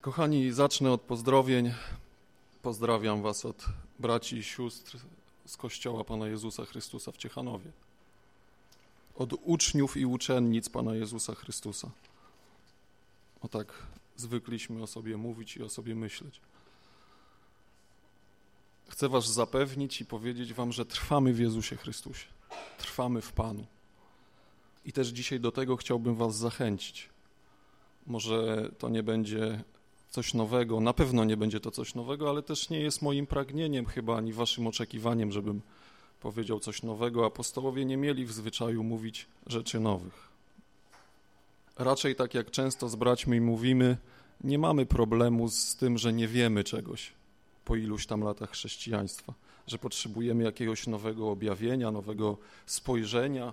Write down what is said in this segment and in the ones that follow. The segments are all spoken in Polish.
Kochani, zacznę od pozdrowień. Pozdrawiam Was od braci i sióstr z Kościoła Pana Jezusa Chrystusa w Ciechanowie. Od uczniów i uczennic Pana Jezusa Chrystusa. O tak zwykliśmy o sobie mówić i o sobie myśleć. Chcę Was zapewnić i powiedzieć Wam, że trwamy w Jezusie Chrystusie. Trwamy w Panu. I też dzisiaj do tego chciałbym Was zachęcić. Może to nie będzie coś nowego. Na pewno nie będzie to coś nowego, ale też nie jest moim pragnieniem chyba, ani waszym oczekiwaniem, żebym powiedział coś nowego. Apostołowie nie mieli w zwyczaju mówić rzeczy nowych. Raczej tak jak często z braćmi mówimy, nie mamy problemu z tym, że nie wiemy czegoś po iluś tam latach chrześcijaństwa, że potrzebujemy jakiegoś nowego objawienia, nowego spojrzenia,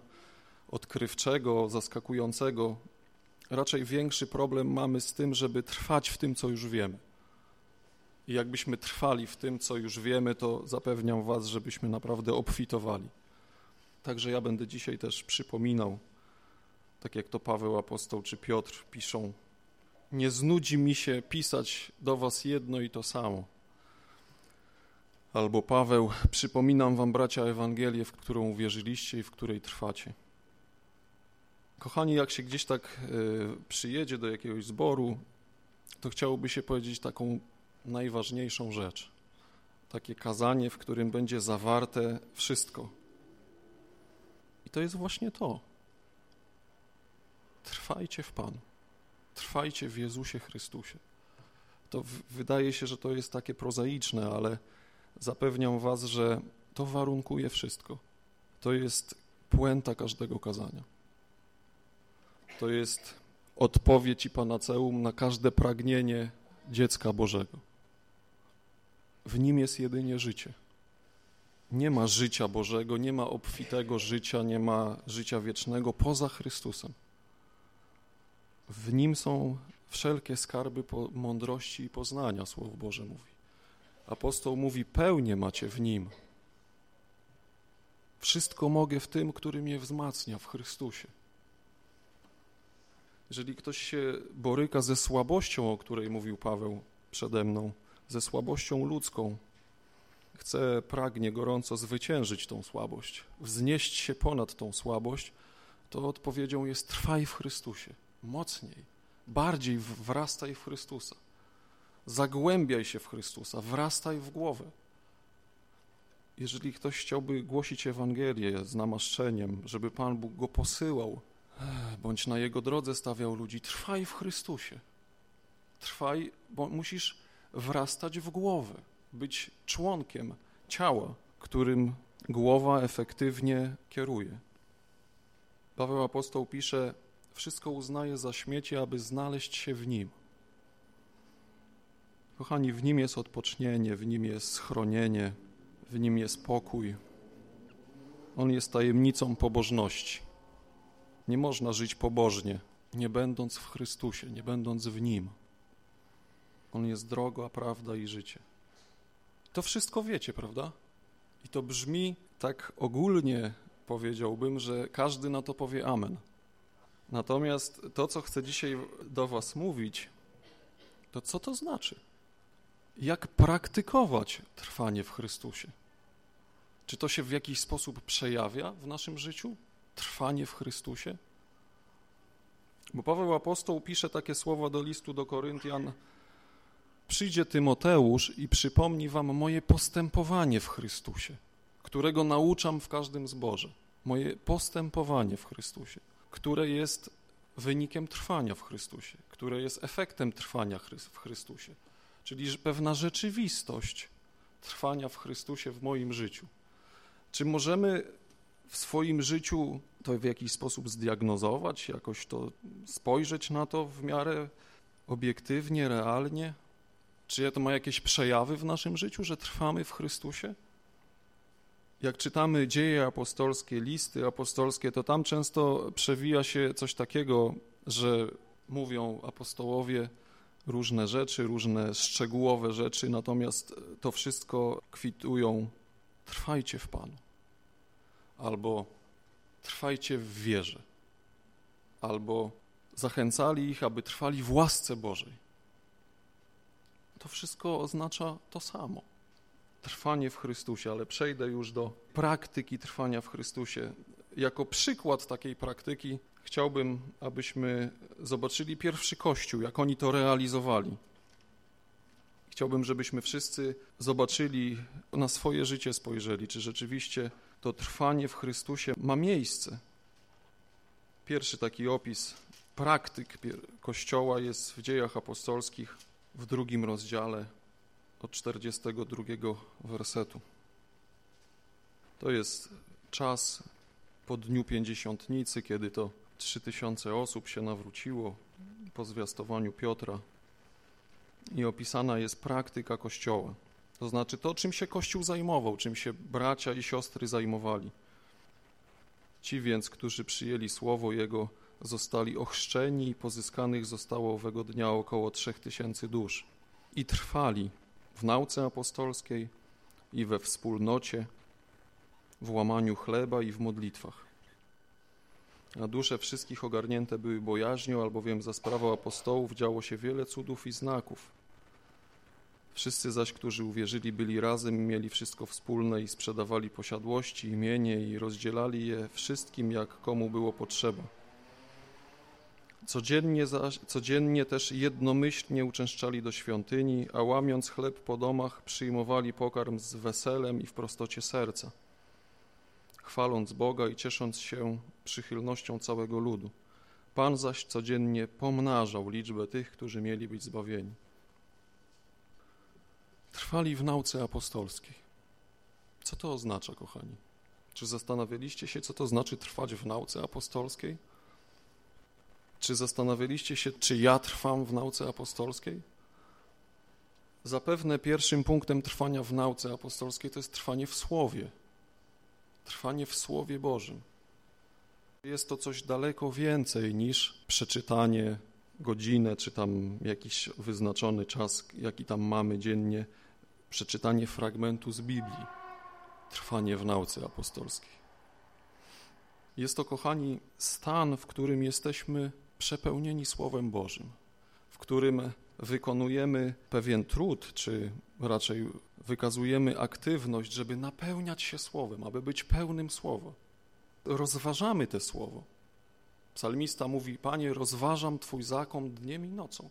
odkrywczego, zaskakującego, raczej większy problem mamy z tym, żeby trwać w tym, co już wiemy. I jakbyśmy trwali w tym, co już wiemy, to zapewniam Was, żebyśmy naprawdę obfitowali. Także ja będę dzisiaj też przypominał, tak jak to Paweł Apostoł czy Piotr piszą, nie znudzi mi się pisać do Was jedno i to samo. Albo Paweł, przypominam Wam, bracia, Ewangelię, w którą uwierzyliście i w której trwacie. Kochani, jak się gdzieś tak y, przyjedzie do jakiegoś zboru, to chciałoby się powiedzieć taką najważniejszą rzecz. Takie kazanie, w którym będzie zawarte wszystko. I to jest właśnie to. Trwajcie w Panu. Trwajcie w Jezusie Chrystusie. To wydaje się, że to jest takie prozaiczne, ale zapewniam Was, że to warunkuje wszystko. To jest puenta każdego kazania. To jest odpowiedź i panaceum na każde pragnienie dziecka Bożego. W nim jest jedynie życie. Nie ma życia Bożego, nie ma obfitego życia, nie ma życia wiecznego poza Chrystusem. W nim są wszelkie skarby mądrości i poznania, Słowo Boże mówi. Apostoł mówi, pełnie macie w nim. Wszystko mogę w tym, który mnie wzmacnia w Chrystusie. Jeżeli ktoś się boryka ze słabością, o której mówił Paweł przede mną, ze słabością ludzką, chce, pragnie gorąco zwyciężyć tą słabość, wznieść się ponad tą słabość, to odpowiedzią jest trwaj w Chrystusie, mocniej, bardziej wrastaj w Chrystusa, zagłębiaj się w Chrystusa, wrastaj w głowę. Jeżeli ktoś chciałby głosić Ewangelię z namaszczeniem, żeby Pan Bóg go posyłał bądź na Jego drodze stawiał ludzi, trwaj w Chrystusie. Trwaj, bo musisz wrastać w głowę, być członkiem ciała, którym głowa efektywnie kieruje. Paweł Apostoł pisze, wszystko uznaje za śmiecie, aby znaleźć się w Nim. Kochani, w Nim jest odpocznienie, w Nim jest schronienie, w Nim jest pokój. On jest tajemnicą pobożności. Nie można żyć pobożnie, nie będąc w Chrystusie, nie będąc w Nim. On jest droga, prawda i życie. To wszystko wiecie, prawda? I to brzmi tak ogólnie, powiedziałbym, że każdy na to powie amen. Natomiast to, co chcę dzisiaj do was mówić, to co to znaczy? Jak praktykować trwanie w Chrystusie? Czy to się w jakiś sposób przejawia w naszym życiu? Trwanie w Chrystusie? Bo Paweł Apostoł pisze takie słowa do listu do Koryntian Przyjdzie Tymoteusz i przypomni wam moje postępowanie w Chrystusie, którego nauczam w każdym zborze. Moje postępowanie w Chrystusie, które jest wynikiem trwania w Chrystusie, które jest efektem trwania w Chrystusie, czyli pewna rzeczywistość trwania w Chrystusie w moim życiu. Czy możemy w swoim życiu to w jakiś sposób zdiagnozować, jakoś to spojrzeć na to w miarę obiektywnie, realnie? Czy to ma jakieś przejawy w naszym życiu, że trwamy w Chrystusie? Jak czytamy dzieje apostolskie, listy apostolskie, to tam często przewija się coś takiego, że mówią apostołowie różne rzeczy, różne szczegółowe rzeczy, natomiast to wszystko kwitują trwajcie w Panu albo trwajcie w wierze, albo zachęcali ich, aby trwali w łasce Bożej. to wszystko oznacza to samo. Trwanie w Chrystusie, ale przejdę już do praktyki trwania w Chrystusie. Jako przykład takiej praktyki chciałbym, abyśmy zobaczyli pierwszy Kościół, jak oni to realizowali. Chciałbym, żebyśmy wszyscy zobaczyli, na swoje życie spojrzeli, czy rzeczywiście to trwanie w Chrystusie ma miejsce. Pierwszy taki opis praktyk Kościoła jest w dziejach apostolskich w drugim rozdziale od 42 wersetu. To jest czas po dniu pięćdziesiątnicy, kiedy to trzy tysiące osób się nawróciło po zwiastowaniu Piotra i opisana jest praktyka Kościoła. To znaczy to, czym się Kościół zajmował, czym się bracia i siostry zajmowali. Ci więc, którzy przyjęli słowo Jego, zostali ochrzczeni i pozyskanych zostało owego dnia około trzech tysięcy dusz. I trwali w nauce apostolskiej i we wspólnocie, w łamaniu chleba i w modlitwach. A dusze wszystkich ogarnięte były bojaźnią, albowiem za sprawą apostołów działo się wiele cudów i znaków. Wszyscy zaś, którzy uwierzyli, byli razem mieli wszystko wspólne i sprzedawali posiadłości, imienie i rozdzielali je wszystkim, jak komu było potrzeba. Codziennie, zaś, codziennie też jednomyślnie uczęszczali do świątyni, a łamiąc chleb po domach, przyjmowali pokarm z weselem i w prostocie serca, chwaląc Boga i ciesząc się przychylnością całego ludu. Pan zaś codziennie pomnażał liczbę tych, którzy mieli być zbawieni. Trwali w nauce apostolskiej. Co to oznacza, kochani? Czy zastanawialiście się, co to znaczy trwać w nauce apostolskiej? Czy zastanawialiście się, czy ja trwam w nauce apostolskiej? Zapewne pierwszym punktem trwania w nauce apostolskiej to jest trwanie w Słowie. Trwanie w Słowie Bożym. Jest to coś daleko więcej niż przeczytanie godzinę, czy tam jakiś wyznaczony czas, jaki tam mamy dziennie, przeczytanie fragmentu z Biblii, trwanie w nauce apostolskiej. Jest to, kochani, stan, w którym jesteśmy przepełnieni Słowem Bożym, w którym wykonujemy pewien trud, czy raczej wykazujemy aktywność, żeby napełniać się Słowem, aby być pełnym Słowa. Rozważamy te Słowo. Psalmista mówi, Panie, rozważam Twój zakon dniem i nocą.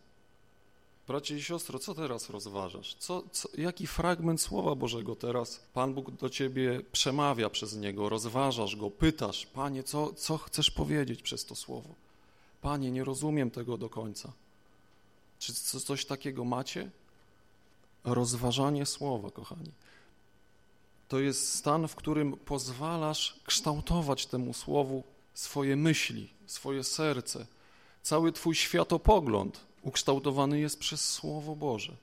Bracie i siostro, co teraz rozważasz? Co, co, jaki fragment Słowa Bożego teraz Pan Bóg do ciebie przemawia przez niego, rozważasz go, pytasz, Panie, co, co chcesz powiedzieć przez to Słowo? Panie, nie rozumiem tego do końca. Czy coś takiego macie? Rozważanie Słowa, kochani. To jest stan, w którym pozwalasz kształtować temu Słowu swoje myśli, swoje serce, cały Twój światopogląd ukształtowany jest przez Słowo Boże.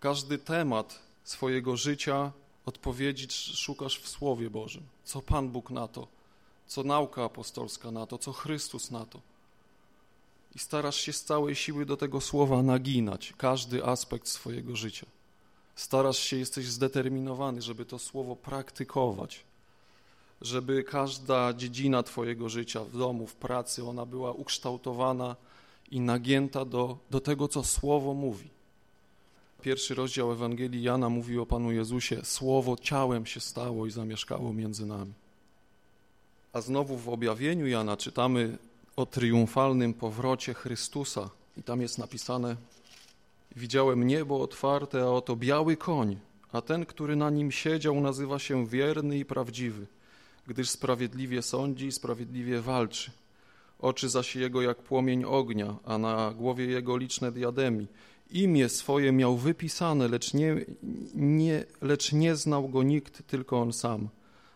Każdy temat swojego życia, odpowiedzi szukasz w Słowie Bożym. Co Pan Bóg na to, co nauka apostolska na to, co Chrystus na to. I starasz się z całej siły do tego Słowa naginać każdy aspekt swojego życia. Starasz się, jesteś zdeterminowany, żeby to Słowo praktykować, żeby każda dziedzina Twojego życia w domu, w pracy, ona była ukształtowana i nagięta do, do tego, co Słowo mówi. Pierwszy rozdział Ewangelii Jana mówi o Panu Jezusie, Słowo ciałem się stało i zamieszkało między nami. A znowu w objawieniu Jana czytamy o triumfalnym powrocie Chrystusa i tam jest napisane Widziałem niebo otwarte, a oto biały koń, a ten, który na nim siedział, nazywa się wierny i prawdziwy, gdyż sprawiedliwie sądzi i sprawiedliwie walczy. Oczy zaś jego jak płomień ognia, a na głowie jego liczne diademi. Imię swoje miał wypisane, lecz nie, nie, lecz nie znał go nikt, tylko on sam.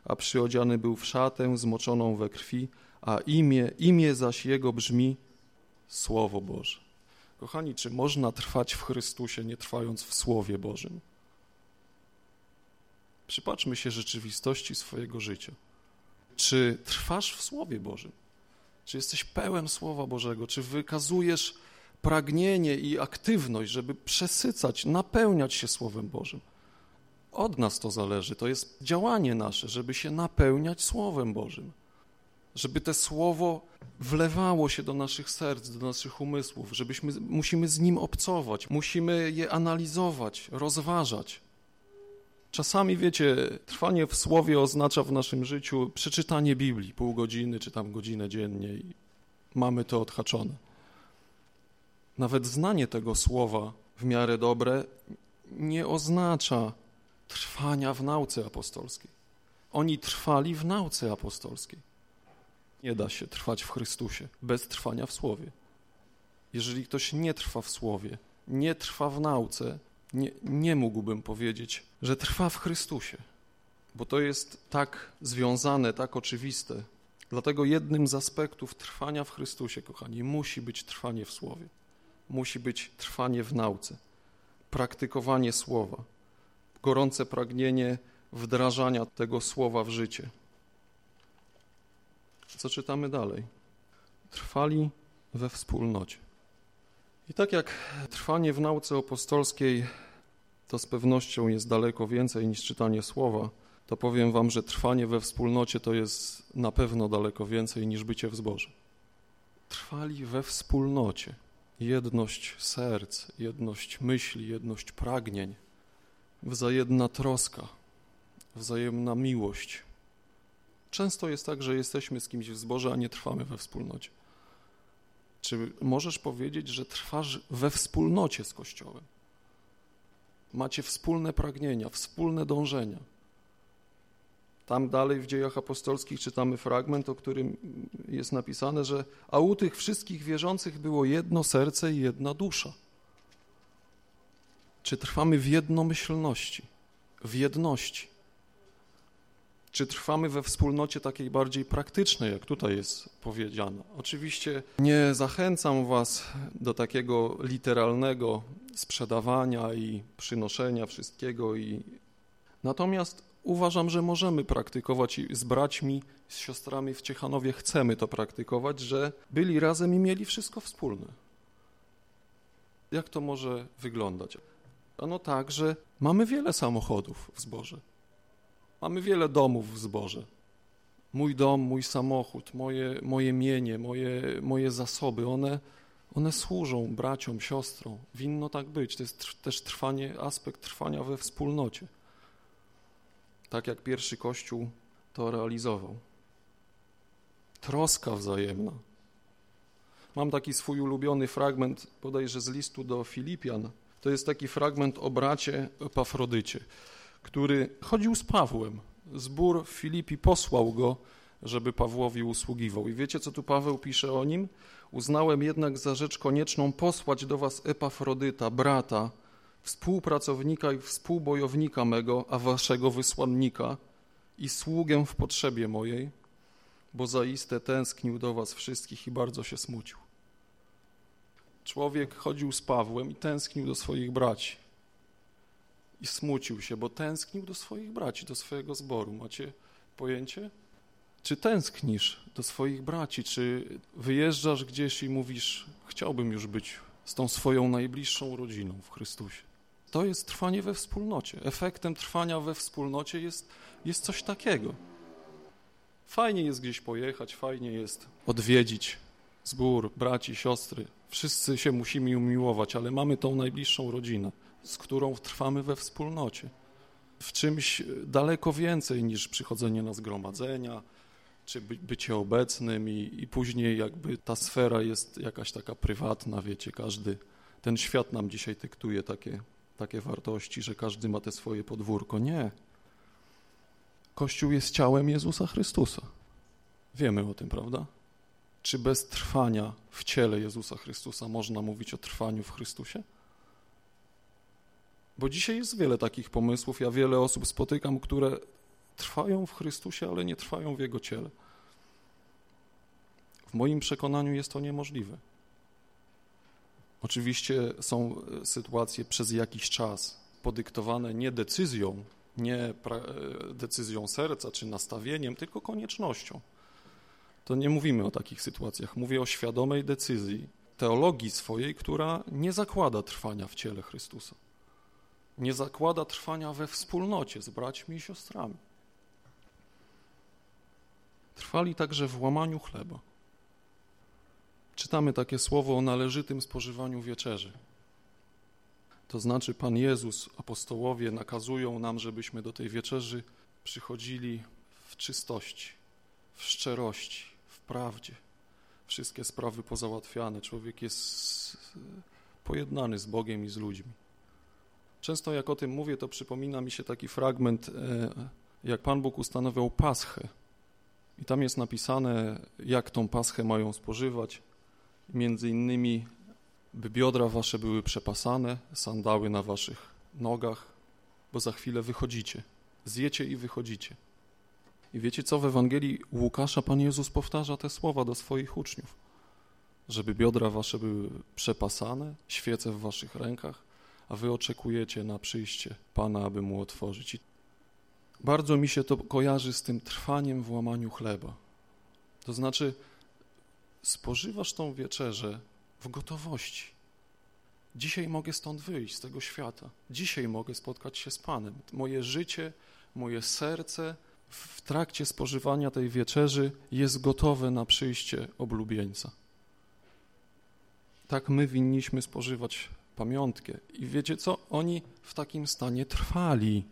A przyodziany był w szatę zmoczoną we krwi, a imię, imię zaś jego brzmi Słowo Boże. Kochani, czy można trwać w Chrystusie, nie trwając w Słowie Bożym? Przypatrzmy się rzeczywistości swojego życia. Czy trwasz w Słowie Bożym? Czy jesteś pełen Słowa Bożego? Czy wykazujesz pragnienie i aktywność, żeby przesycać, napełniać się Słowem Bożym? Od nas to zależy, to jest działanie nasze, żeby się napełniać Słowem Bożym. żeby te słowo wlewało się do naszych serc, do naszych umysłów, żebyśmy musimy z nim obcować, musimy je analizować, rozważać. Czasami, wiecie, trwanie w słowie oznacza w naszym życiu przeczytanie Biblii, pół godziny czy tam godzinę dziennie i mamy to odhaczone. Nawet znanie tego słowa w miarę dobre nie oznacza trwania w nauce apostolskiej. Oni trwali w nauce apostolskiej. Nie da się trwać w Chrystusie bez trwania w Słowie. Jeżeli ktoś nie trwa w Słowie, nie trwa w nauce, nie, nie mógłbym powiedzieć, że trwa w Chrystusie, bo to jest tak związane, tak oczywiste. Dlatego jednym z aspektów trwania w Chrystusie, kochani, musi być trwanie w Słowie, musi być trwanie w nauce, praktykowanie Słowa, gorące pragnienie wdrażania tego Słowa w życie. Co czytamy dalej? Trwali we wspólnocie. I tak jak trwanie w nauce apostolskiej to z pewnością jest daleko więcej niż czytanie słowa, to powiem wam, że trwanie we wspólnocie to jest na pewno daleko więcej niż bycie w zborze. Trwali we wspólnocie. Jedność serc, jedność myśli, jedność pragnień, wzajemna troska, wzajemna miłość. Często jest tak, że jesteśmy z kimś w zborze, a nie trwamy we wspólnocie. Czy możesz powiedzieć, że trwasz we wspólnocie z Kościołem? Macie wspólne pragnienia, wspólne dążenia. Tam dalej w dziejach apostolskich czytamy fragment, o którym jest napisane, że a u tych wszystkich wierzących było jedno serce i jedna dusza. Czy trwamy w jednomyślności, w jedności? Czy trwamy we wspólnocie takiej bardziej praktycznej, jak tutaj jest powiedziane? Oczywiście nie zachęcam Was do takiego literalnego sprzedawania i przynoszenia wszystkiego, i... natomiast uważam, że możemy praktykować i z braćmi, z siostrami w Ciechanowie chcemy to praktykować, że byli razem i mieli wszystko wspólne. Jak to może wyglądać? Ano tak, że mamy wiele samochodów w zborze. Mamy wiele domów w zborze. Mój dom, mój samochód, moje, moje mienie, moje, moje zasoby, one, one służą braciom, siostrom. Winno tak być. To jest też trwanie, aspekt trwania we wspólnocie. Tak jak pierwszy Kościół to realizował. Troska wzajemna. Mam taki swój ulubiony fragment, bodajże z listu do Filipian. To jest taki fragment o bracie Epafrodycie który chodził z Pawłem. Zbór w Filipi posłał go, żeby Pawłowi usługiwał. I wiecie, co tu Paweł pisze o nim? Uznałem jednak za rzecz konieczną posłać do was Epafrodyta, brata, współpracownika i współbojownika mego, a waszego wysłannika i sługę w potrzebie mojej, bo zaiste tęsknił do was wszystkich i bardzo się smucił. Człowiek chodził z Pawłem i tęsknił do swoich braci i smucił się, bo tęsknił do swoich braci, do swojego zboru. Macie pojęcie? Czy tęsknisz do swoich braci? Czy wyjeżdżasz gdzieś i mówisz, chciałbym już być z tą swoją najbliższą rodziną w Chrystusie? To jest trwanie we wspólnocie. Efektem trwania we wspólnocie jest, jest coś takiego. Fajnie jest gdzieś pojechać, fajnie jest odwiedzić zbór, braci, siostry. Wszyscy się musimy umiłować, ale mamy tą najbliższą rodzinę z którą trwamy we wspólnocie. W czymś daleko więcej niż przychodzenie na zgromadzenia, czy by, bycie obecnym i, i później jakby ta sfera jest jakaś taka prywatna, wiecie, każdy, ten świat nam dzisiaj dyktuje takie, takie wartości, że każdy ma te swoje podwórko. Nie. Kościół jest ciałem Jezusa Chrystusa. Wiemy o tym, prawda? Czy bez trwania w ciele Jezusa Chrystusa można mówić o trwaniu w Chrystusie? Bo dzisiaj jest wiele takich pomysłów, ja wiele osób spotykam, które trwają w Chrystusie, ale nie trwają w Jego ciele. W moim przekonaniu jest to niemożliwe. Oczywiście są sytuacje przez jakiś czas podyktowane nie decyzją, nie decyzją serca czy nastawieniem, tylko koniecznością. To nie mówimy o takich sytuacjach. Mówię o świadomej decyzji, teologii swojej, która nie zakłada trwania w ciele Chrystusa nie zakłada trwania we wspólnocie z braćmi i siostrami. Trwali także w łamaniu chleba. Czytamy takie słowo o należytym spożywaniu wieczerzy. To znaczy, Pan Jezus, apostołowie nakazują nam, żebyśmy do tej wieczerzy przychodzili w czystości, w szczerości, w prawdzie. Wszystkie sprawy pozałatwiane. Człowiek jest pojednany z Bogiem i z ludźmi. Często jak o tym mówię, to przypomina mi się taki fragment, e, jak Pan Bóg ustanawiał paschę. I tam jest napisane, jak tą paschę mają spożywać. Między innymi, by biodra wasze były przepasane, sandały na waszych nogach, bo za chwilę wychodzicie. Zjecie i wychodzicie. I wiecie co, w Ewangelii Łukasza Pan Jezus powtarza te słowa do swoich uczniów. Żeby biodra wasze były przepasane, świece w waszych rękach, a wy oczekujecie na przyjście Pana, aby mu otworzyć. I bardzo mi się to kojarzy z tym trwaniem w łamaniu chleba. To znaczy, spożywasz tą wieczerzę w gotowości. Dzisiaj mogę stąd wyjść, z tego świata. Dzisiaj mogę spotkać się z Panem. Moje życie, moje serce w trakcie spożywania tej wieczerzy jest gotowe na przyjście oblubieńca. Tak my winniśmy spożywać pamiątkę. I wiecie co? Oni w takim stanie trwali.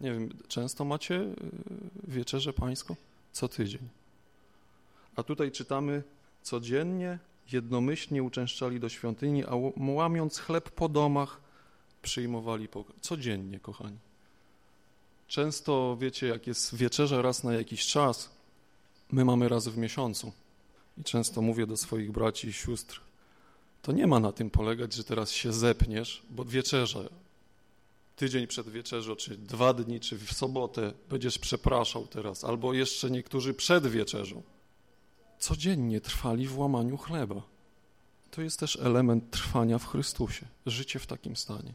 Nie wiem, często macie y, wieczerze pańską? Co tydzień. A tutaj czytamy codziennie, jednomyślnie uczęszczali do świątyni, a łamiąc chleb po domach, przyjmowali pokój. Codziennie, kochani. Często, wiecie, jak jest wieczerza raz na jakiś czas, my mamy raz w miesiącu. I często mówię do swoich braci i sióstr, to nie ma na tym polegać, że teraz się zepniesz, bo wieczerza, tydzień przed wieczerzą, czy dwa dni, czy w sobotę będziesz przepraszał teraz, albo jeszcze niektórzy przed wieczerzą. Codziennie trwali w łamaniu chleba. To jest też element trwania w Chrystusie, życie w takim stanie.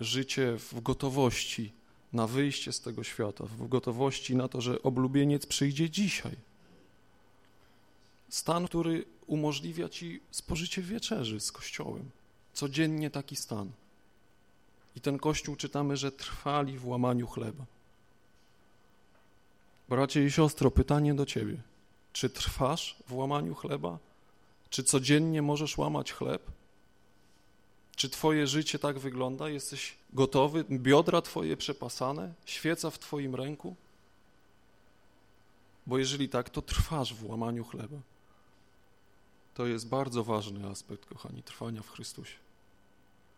Życie w gotowości na wyjście z tego świata, w gotowości na to, że oblubieniec przyjdzie dzisiaj. Stan, który umożliwia ci spożycie wieczerzy z Kościołem. Codziennie taki stan. I ten Kościół czytamy, że trwali w łamaniu chleba. Bracie i siostro, pytanie do ciebie. Czy trwasz w łamaniu chleba? Czy codziennie możesz łamać chleb? Czy twoje życie tak wygląda? Jesteś gotowy? Biodra twoje przepasane? Świeca w twoim ręku? Bo jeżeli tak, to trwasz w łamaniu chleba. To jest bardzo ważny aspekt, kochani, trwania w Chrystusie.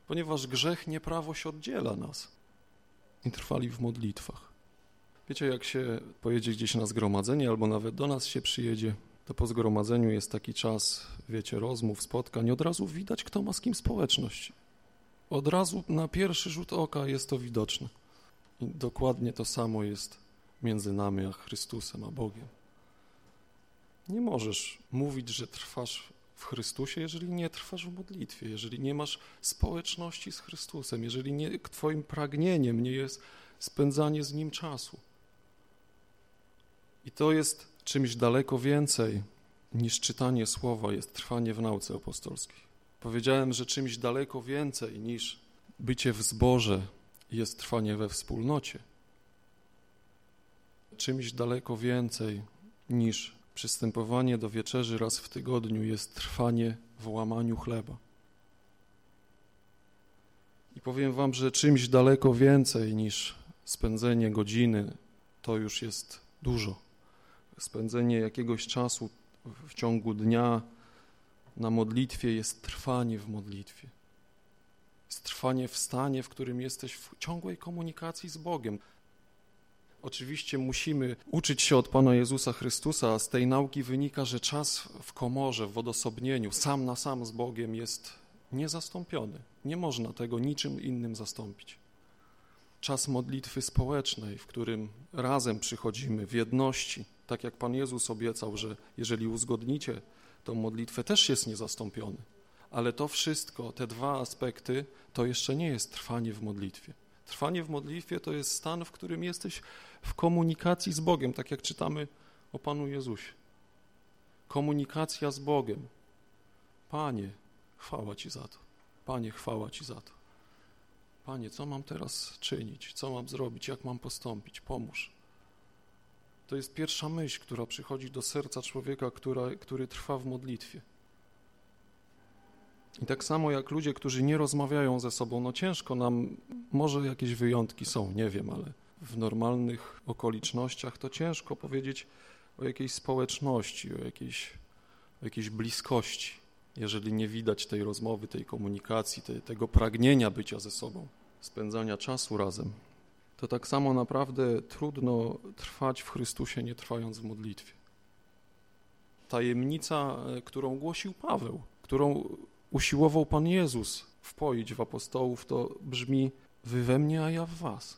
Ponieważ grzech, nieprawość oddziela nas. I trwali w modlitwach. Wiecie, jak się pojedzie gdzieś na zgromadzenie, albo nawet do nas się przyjedzie, to po zgromadzeniu jest taki czas, wiecie, rozmów, spotkań. Od razu widać, kto ma z kim społeczność. Od razu na pierwszy rzut oka jest to widoczne. I dokładnie to samo jest między nami a Chrystusem, a Bogiem. Nie możesz mówić, że trwasz w Chrystusie, jeżeli nie trwasz w modlitwie, jeżeli nie masz społeczności z Chrystusem, jeżeli nie, twoim pragnieniem nie jest spędzanie z Nim czasu. I to jest czymś daleko więcej niż czytanie słowa, jest trwanie w nauce apostolskiej. Powiedziałem, że czymś daleko więcej niż bycie w zborze jest trwanie we wspólnocie. Czymś daleko więcej niż przystępowanie do wieczerzy raz w tygodniu jest trwanie w łamaniu chleba. I powiem wam, że czymś daleko więcej niż spędzenie godziny to już jest dużo. Spędzenie jakiegoś czasu w ciągu dnia na modlitwie jest trwanie w modlitwie. Jest trwanie w stanie, w którym jesteś w ciągłej komunikacji z Bogiem. Oczywiście musimy uczyć się od Pana Jezusa Chrystusa, z tej nauki wynika, że czas w komorze, w odosobnieniu, sam na sam z Bogiem jest niezastąpiony. Nie można tego niczym innym zastąpić. Czas modlitwy społecznej, w którym razem przychodzimy w jedności, tak jak Pan Jezus obiecał, że jeżeli uzgodnicie tą modlitwę, też jest niezastąpiony. Ale to wszystko, te dwa aspekty, to jeszcze nie jest trwanie w modlitwie. Trwanie w modlitwie to jest stan, w którym jesteś w komunikacji z Bogiem, tak jak czytamy o Panu Jezusie. Komunikacja z Bogiem. Panie, chwała Ci za to. Panie, chwała Ci za to. Panie, co mam teraz czynić? Co mam zrobić? Jak mam postąpić? Pomóż. To jest pierwsza myśl, która przychodzi do serca człowieka, która, który trwa w modlitwie. I tak samo jak ludzie, którzy nie rozmawiają ze sobą, no ciężko nam, może jakieś wyjątki są, nie wiem, ale w normalnych okolicznościach to ciężko powiedzieć o jakiejś społeczności, o jakiejś, o jakiejś bliskości, jeżeli nie widać tej rozmowy, tej komunikacji, tej, tego pragnienia bycia ze sobą, spędzania czasu razem. To tak samo naprawdę trudno trwać w Chrystusie, nie trwając w modlitwie. Tajemnica, e, którą głosił Paweł, którą usiłował Pan Jezus wpoić w apostołów, to brzmi wy we mnie, a ja w was.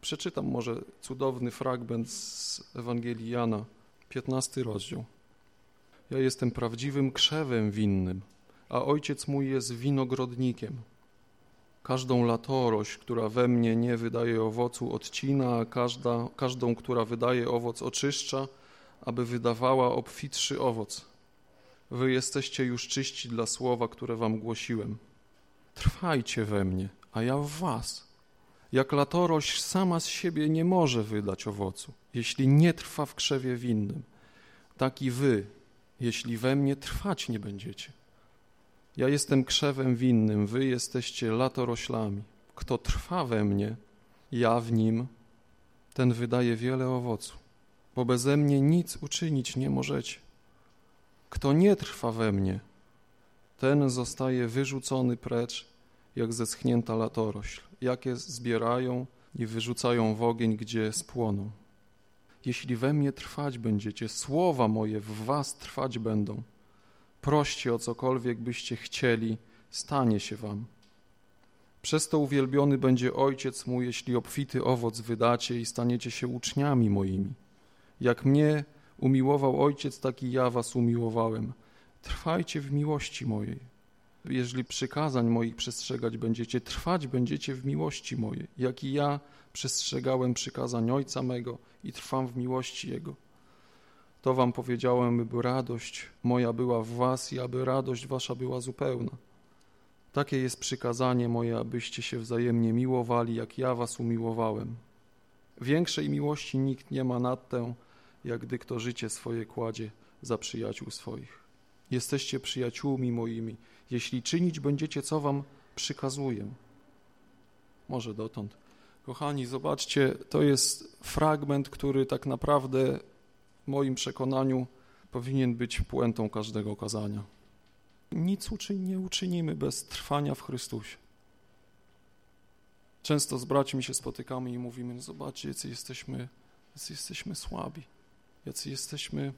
Przeczytam może cudowny fragment z Ewangelii Jana, 15 rozdział. Ja jestem prawdziwym krzewem winnym, a ojciec mój jest winogrodnikiem. Każdą latorość, która we mnie nie wydaje owocu, odcina, a każda, każdą, która wydaje owoc, oczyszcza, aby wydawała obfitszy owoc. Wy jesteście już czyści dla słowa, które wam głosiłem. Trwajcie we mnie, a ja w was. Jak latorość sama z siebie nie może wydać owocu, jeśli nie trwa w krzewie winnym, tak i wy, jeśli we mnie trwać nie będziecie. Ja jestem krzewem winnym, wy jesteście latoroślami. Kto trwa we mnie, ja w nim, ten wydaje wiele owocu, bo beze mnie nic uczynić nie możecie. Kto nie trwa we mnie, ten zostaje wyrzucony precz, jak zeschnięta latorośl, jakie zbierają i wyrzucają w ogień, gdzie spłoną. Jeśli we mnie trwać będziecie, słowa moje w was trwać będą. Proście o cokolwiek byście chcieli, stanie się wam. Przez to uwielbiony będzie Ojciec mój, jeśli obfity owoc wydacie i staniecie się uczniami moimi. Jak mnie umiłował Ojciec, tak i ja was umiłowałem. Trwajcie w miłości mojej. Jeżeli przykazań moich przestrzegać będziecie, trwać będziecie w miłości mojej, jak i ja przestrzegałem przykazań Ojca mego i trwam w miłości Jego. To wam powiedziałem, by radość moja była w was i aby radość wasza była zupełna. Takie jest przykazanie moje, abyście się wzajemnie miłowali, jak ja was umiłowałem. Większej miłości nikt nie ma nad tę, jak gdy kto życie swoje kładzie za przyjaciół swoich. Jesteście przyjaciółmi moimi, jeśli czynić będziecie, co wam przykazuję. Może dotąd. Kochani, zobaczcie, to jest fragment, który tak naprawdę w moim przekonaniu powinien być puentą każdego kazania. Nic nie uczynimy bez trwania w Chrystusie. Często z braćmi się spotykamy i mówimy, no zobaczcie, jacy jesteśmy, jacy jesteśmy słabi, jacy jesteśmy,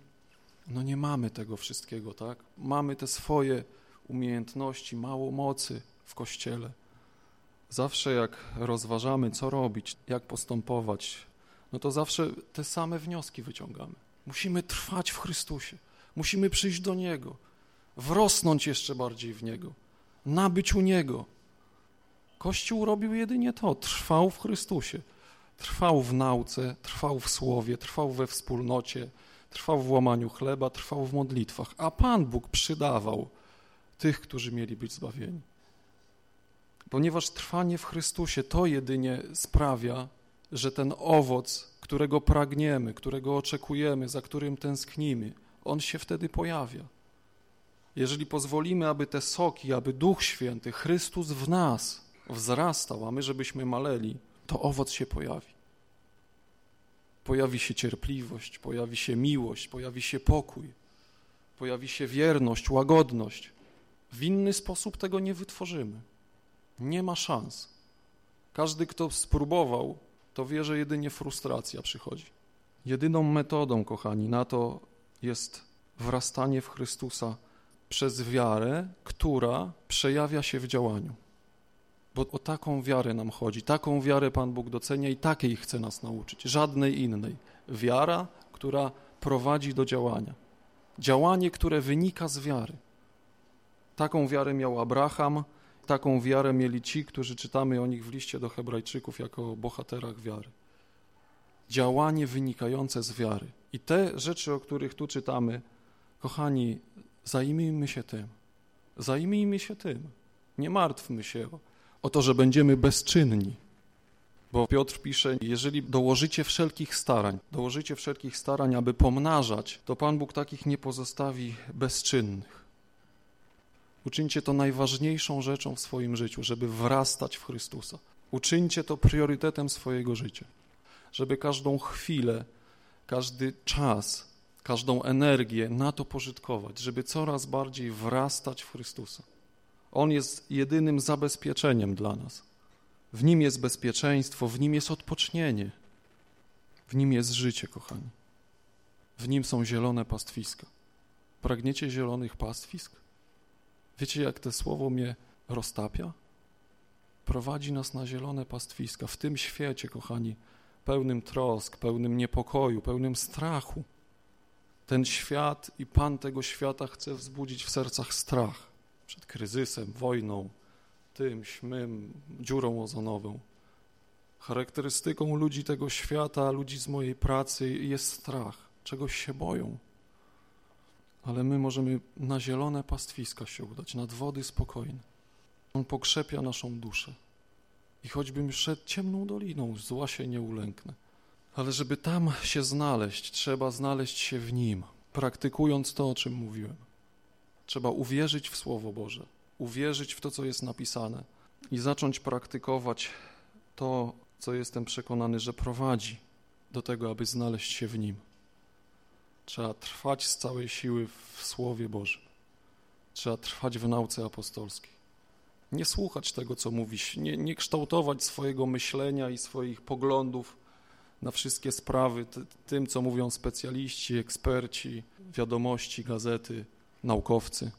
no nie mamy tego wszystkiego, tak? Mamy te swoje umiejętności, mało mocy w Kościele. Zawsze jak rozważamy, co robić, jak postępować, no to zawsze te same wnioski wyciągamy. Musimy trwać w Chrystusie, musimy przyjść do Niego, wrosnąć jeszcze bardziej w Niego, nabyć u Niego. Kościół robił jedynie to, trwał w Chrystusie, trwał w nauce, trwał w słowie, trwał we wspólnocie, trwał w łamaniu chleba, trwał w modlitwach, a Pan Bóg przydawał tych, którzy mieli być zbawieni. Ponieważ trwanie w Chrystusie to jedynie sprawia, że ten owoc, którego pragniemy, którego oczekujemy, za którym tęsknimy, on się wtedy pojawia. Jeżeli pozwolimy, aby te soki, aby Duch Święty, Chrystus w nas wzrastał, a my żebyśmy maleli, to owoc się pojawi. Pojawi się cierpliwość, pojawi się miłość, pojawi się pokój, pojawi się wierność, łagodność. W inny sposób tego nie wytworzymy. Nie ma szans. Każdy, kto spróbował, to wie, że jedynie frustracja przychodzi. Jedyną metodą, kochani, na to jest wrastanie w Chrystusa przez wiarę, która przejawia się w działaniu. Bo o taką wiarę nam chodzi. Taką wiarę Pan Bóg docenia i takiej chce nas nauczyć. Żadnej innej. Wiara, która prowadzi do działania. Działanie, które wynika z wiary. Taką wiarę miał Abraham, taką wiarę mieli ci, którzy czytamy o nich w liście do Hebrajczyków jako bohaterach wiary. Działanie wynikające z wiary. I te rzeczy, o których tu czytamy, kochani, zajmijmy się tym. Zajmijmy się tym. Nie martwmy się o, to, że będziemy bezczynni. Bo Piotr pisze, jeżeli dołożycie wszelkich starań, dołożycie wszelkich starań, aby pomnażać, to Pan Bóg takich nie pozostawi bezczynnych. Uczyńcie to najważniejszą rzeczą w swoim życiu, żeby wrastać w Chrystusa. Uczyńcie to priorytetem swojego życia, żeby każdą chwilę, każdy czas, każdą energię na to pożytkować, żeby coraz bardziej wrastać w Chrystusa. On jest jedynym zabezpieczeniem dla nas. W Nim jest bezpieczeństwo, w Nim jest odpocznienie, w Nim jest życie, kochani. W Nim są zielone pastwiska. Pragniecie zielonych pastwisk? Wiecie, jak to słowo mnie roztapia? Prowadzi nas na zielone pastwiska. W tym świecie, kochani, pełnym trosk, pełnym niepokoju, pełnym strachu. Ten świat i Pan tego świata chce wzbudzić w sercach strach przed kryzysem, wojną, tym, śmym, dziurą ozonową. Charakterystyką ludzi tego świata, ludzi z mojej pracy jest strach, czegoś się boją. Ale my możemy na zielone pastwiska się udać, nad wody spokojne. On pokrzepia naszą duszę. I choćbym szedł ciemną doliną, zła się nie ulęknę. Ale żeby tam się znaleźć, trzeba znaleźć się w Nim, praktykując to, o czym mówiłem. Trzeba uwierzyć w Słowo Boże, uwierzyć w to, co jest napisane i zacząć praktykować to, co jestem przekonany, że prowadzi do tego, aby znaleźć się w Nim. Trzeba trwać z całej siły w Słowie Bożym. Trzeba trwać w nauce apostolskiej. Nie słuchać tego, co mówisz, nie, nie kształtować swojego myślenia i swoich poglądów na wszystkie sprawy tym, co mówią specjaliści, eksperci, wiadomości, gazety, naukowcy.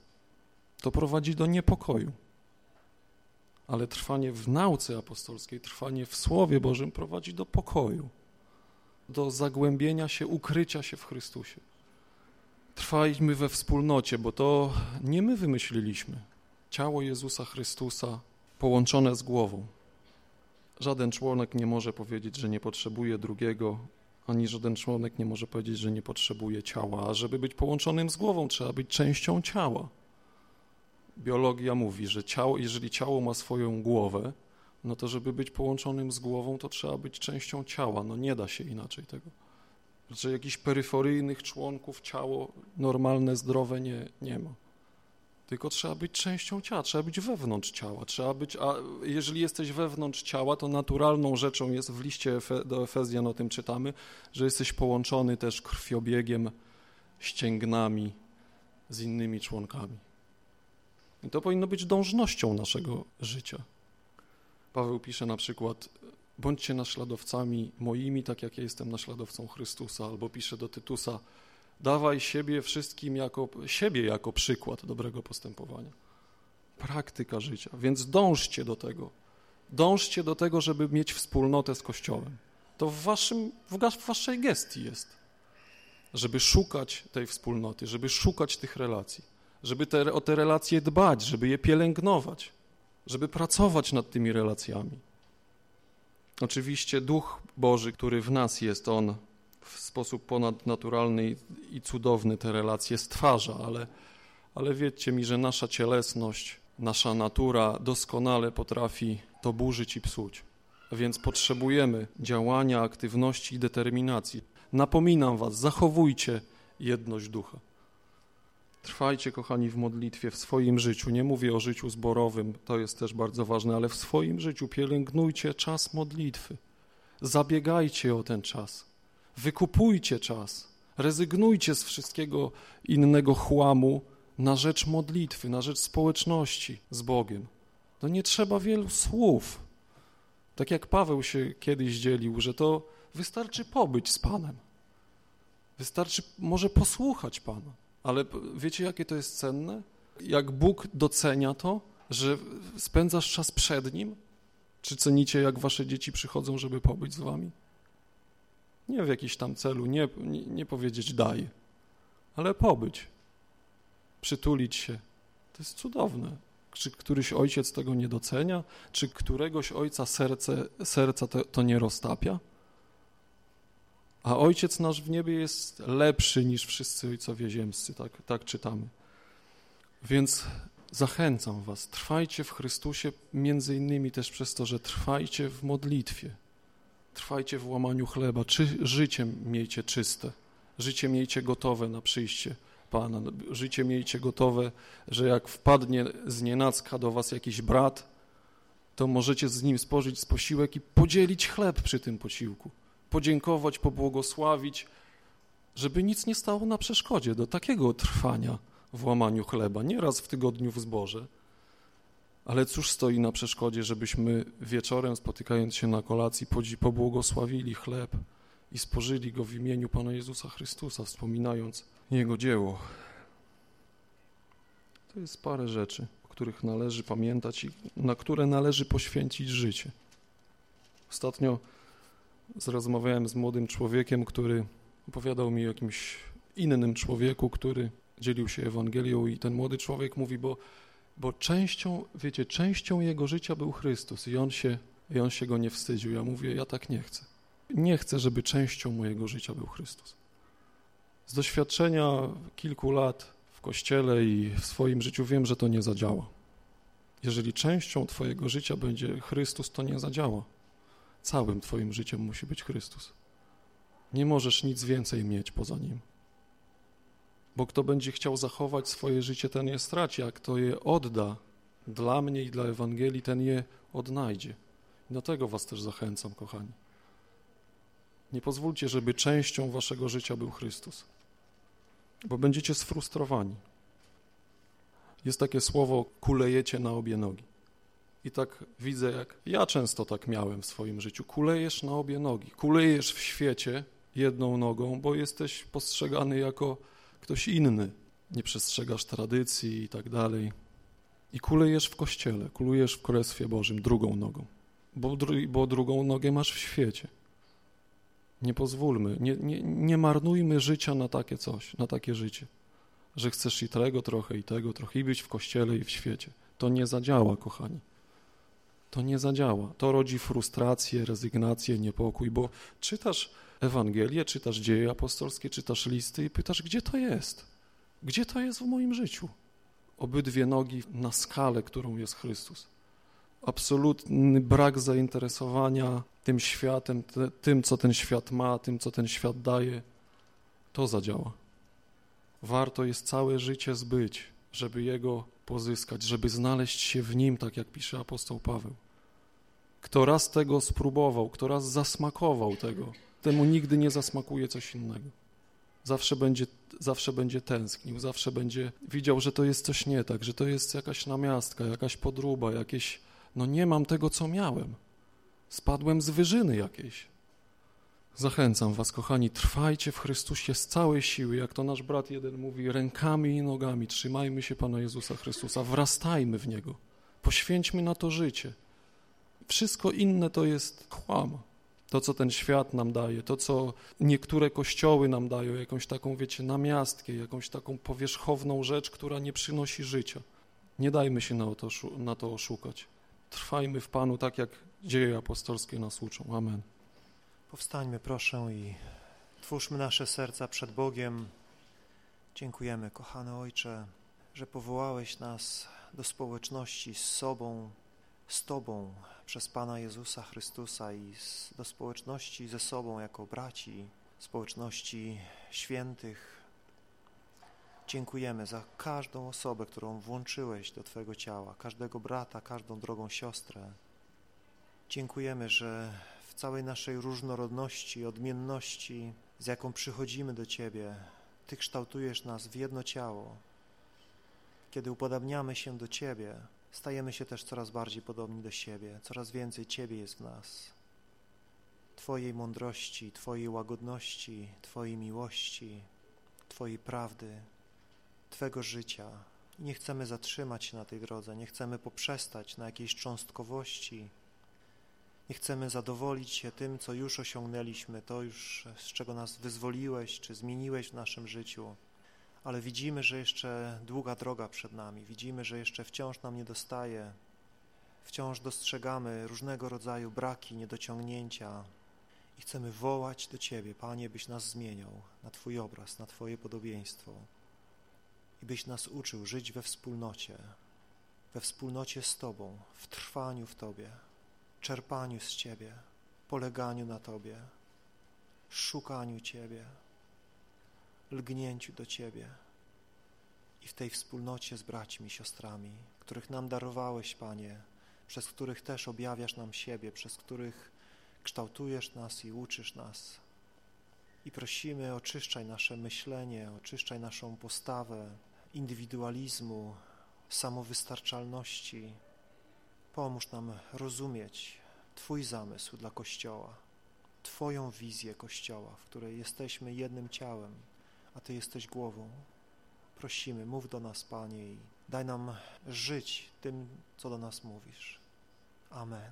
To prowadzi do niepokoju. Ale trwanie w nauce apostolskiej, trwanie w Słowie Bożym prowadzi do pokoju, do zagłębienia się, ukrycia się w Chrystusie. Trwajmy we wspólnocie, bo to nie my wymyśliliśmy. Ciało Jezusa Chrystusa połączone z głową. Żaden członek nie może powiedzieć, że nie potrzebuje drugiego, ani żaden członek nie może powiedzieć, że nie potrzebuje ciała. A żeby być połączonym z głową, trzeba być częścią ciała. Biologia mówi, że ciało, jeżeli ciało ma swoją głowę, no to żeby być połączonym z głową, to trzeba być częścią ciała. No nie da się inaczej tego. Że jakichś peryferyjnych członków ciało normalne, zdrowe nie, nie ma tylko trzeba być częścią ciała, trzeba być wewnątrz ciała, trzeba być, a jeżeli jesteś wewnątrz ciała, to naturalną rzeczą jest, w liście do Efezjan o tym czytamy, że jesteś połączony też krwiobiegiem, ścięgnami z innymi członkami. I to powinno być dążnością naszego życia. Paweł pisze na przykład, bądźcie naśladowcami moimi, tak jak ja jestem naśladowcą Chrystusa, albo pisze do Tytusa, Dawaj siebie wszystkim jako, siebie jako przykład dobrego postępowania. Praktyka życia. Więc dążcie do tego. Dążcie do tego, żeby mieć wspólnotę z Kościołem. To w, waszym, w waszej gestii jest. Żeby szukać tej wspólnoty, żeby szukać tych relacji, żeby te, o te relacje dbać, żeby je pielęgnować, żeby pracować nad tymi relacjami. Oczywiście Duch Boży, który w nas jest, On w sposób ponadnaturalny i cudowny te relacje stwarza, ale, ale wiedzcie mi, że nasza cielesność, nasza natura doskonale potrafi to burzyć i psuć. Więc potrzebujemy działania, aktywności i determinacji. Napominam was, zachowujcie jedność ducha. Trwajcie, kochani, w modlitwie w swoim życiu. Nie mówię o życiu zborowym, to jest też bardzo ważne, ale w swoim życiu pielęgnujcie czas modlitwy. Zabiegajcie o ten czas. Wykupujcie czas, rezygnujcie z wszystkiego innego chłamu na rzecz modlitwy, na rzecz społeczności z Bogiem. To nie trzeba wielu słów. Tak jak Paweł się kiedyś dzielił, że to wystarczy pobyć z Panem. Wystarczy może posłuchać Pana. Ale wiecie, jakie to jest cenne? Jak Bóg docenia to, że spędzasz czas przed Nim? Czy cenicie, jak wasze dzieci przychodzą, żeby pobyć z wami? Nie w jakiś tam celu, nie, nie, nie powiedzieć daj, ale pobyć, przytulić się. To jest cudowne. Czy któryś ojciec tego nie docenia? Czy któregoś ojca serce, serca to, to nie roztapia? A Ojciec nasz w niebie jest lepszy niż wszyscy ojcowie ziemscy, tak, tak czytamy. Więc zachęcam was, trwajcie w Chrystusie między innymi też przez to, że trwajcie w modlitwie. Trwajcie w łamaniu chleba, czy życie miejcie czyste, życie miejcie gotowe na przyjście Pana, życie miejcie gotowe, że jak wpadnie z nienacka do was jakiś brat, to możecie z nim spożyć z posiłek i podzielić chleb przy tym posiłku, podziękować, pobłogosławić, żeby nic nie stało na przeszkodzie do takiego trwania w łamaniu chleba, nie raz w tygodniu w zborze. Ale cóż stoi na przeszkodzie, żebyśmy wieczorem, spotykając się na kolacji, pobłogosławili chleb i spożyli go w imieniu Pana Jezusa Chrystusa, wspominając Jego dzieło. To jest parę rzeczy, o których należy pamiętać i na które należy poświęcić życie. Ostatnio rozmawiałem z młodym człowiekiem, który opowiadał mi o jakimś innym człowieku, który dzielił się Ewangelią i ten młody człowiek mówi, bo, bo częścią, wiecie, częścią jego życia był Chrystus i on, się, i on się go nie wstydził. Ja mówię, ja tak nie chcę. Nie chcę, żeby częścią mojego życia był Chrystus. Z doświadczenia kilku lat w Kościele i w swoim życiu wiem, że to nie zadziała. Jeżeli częścią Twojego życia będzie Chrystus, to nie zadziała. Całym Twoim życiem musi być Chrystus. Nie możesz nic więcej mieć poza Nim. Bo kto będzie chciał zachować swoje życie, ten je straci, a kto je odda dla mnie i dla Ewangelii, ten je odnajdzie. I was też zachęcam, kochani. Nie pozwólcie, żeby częścią waszego życia był Chrystus, bo będziecie sfrustrowani. Jest takie słowo, kulejecie na obie nogi. I tak widzę, jak ja często tak miałem w swoim życiu. Kulejesz na obie nogi. Kulejesz w świecie jedną nogą, bo jesteś postrzegany jako ktoś inny. Nie przestrzegasz tradycji i tak dalej. I kulejesz w kościele, kulujesz w Królestwie Bożym drugą nogą, bo, bo drugą nogę masz w świecie. Nie pozwólmy, nie, nie, nie marnujmy życia na takie coś, na takie życie, że chcesz i tego trochę, i tego trochę, i być w kościele, i w świecie. To nie zadziała, kochani. To nie zadziała. To rodzi frustrację, rezygnację, niepokój, bo czytasz Ewangelię, czytasz dzieje apostolskie, czytasz listy i pytasz, gdzie to jest? Gdzie to jest w moim życiu? Obydwie nogi na skalę, którą jest Chrystus. Absolutny brak zainteresowania tym światem, tym, co ten świat ma, tym, co ten świat daje. To zadziała. Warto jest całe życie zbyć, żeby Jego pozyskać, żeby znaleźć się w Nim, tak jak pisze apostoł Paweł. Kto raz tego spróbował, kto raz zasmakował tego, temu nigdy nie zasmakuje coś innego. Zawsze będzie, zawsze będzie tęsknił, zawsze będzie widział, że to jest coś nie tak, że to jest jakaś namiastka, jakaś podruba, jakieś, no nie mam tego, co miałem. Spadłem z wyżyny jakiejś. Zachęcam was, kochani, trwajcie w Chrystusie z całej siły, jak to nasz brat jeden mówi, rękami i nogami, trzymajmy się Pana Jezusa Chrystusa, wrastajmy w Niego, poświęćmy na to życie. Wszystko inne to jest kłam. To, co ten świat nam daje, to, co niektóre kościoły nam dają, jakąś taką, wiecie, namiastkę, jakąś taką powierzchowną rzecz, która nie przynosi życia. Nie dajmy się na to, na to oszukać. Trwajmy w Panu tak, jak dzieje apostolskie nas uczą. Amen. Powstańmy, proszę, i twórzmy nasze serca przed Bogiem. Dziękujemy, kochany Ojcze, że powołałeś nas do społeczności z sobą, z Tobą przez Pana Jezusa Chrystusa i do społeczności ze sobą jako braci, społeczności świętych. Dziękujemy za każdą osobę, którą włączyłeś do Twojego ciała, każdego brata, każdą drogą siostrę. Dziękujemy, że w całej naszej różnorodności, odmienności, z jaką przychodzimy do Ciebie, Ty kształtujesz nas w jedno ciało. Kiedy upodabniamy się do Ciebie, stajemy się też coraz bardziej podobni do siebie, coraz więcej Ciebie jest w nas. Twojej mądrości, Twojej łagodności, Twojej miłości, Twojej prawdy, Twego życia. Nie chcemy zatrzymać się na tej drodze, nie chcemy poprzestać na jakiejś cząstkowości, nie chcemy zadowolić się tym, co już osiągnęliśmy, to już, z czego nas wyzwoliłeś, czy zmieniłeś w naszym życiu ale widzimy, że jeszcze długa droga przed nami, widzimy, że jeszcze wciąż nam nie dostaje, wciąż dostrzegamy różnego rodzaju braki, niedociągnięcia. I chcemy wołać do Ciebie, Panie, byś nas zmieniał na Twój obraz, na Twoje podobieństwo. I byś nas uczył żyć we wspólnocie, we wspólnocie z Tobą, w trwaniu w Tobie, czerpaniu z Ciebie, poleganiu na Tobie, szukaniu Ciebie, lgnięciu do Ciebie i w tej wspólnocie z braćmi i siostrami, których nam darowałeś, Panie, przez których też objawiasz nam siebie, przez których kształtujesz nas i uczysz nas. I prosimy, oczyszczaj nasze myślenie, oczyszczaj naszą postawę indywidualizmu, samowystarczalności. Pomóż nam rozumieć Twój zamysł dla Kościoła, Twoją wizję Kościoła, w której jesteśmy jednym ciałem, a Ty jesteś głową. Prosimy, mów do nas, Panie, i daj nam żyć tym, co do nas mówisz. Amen.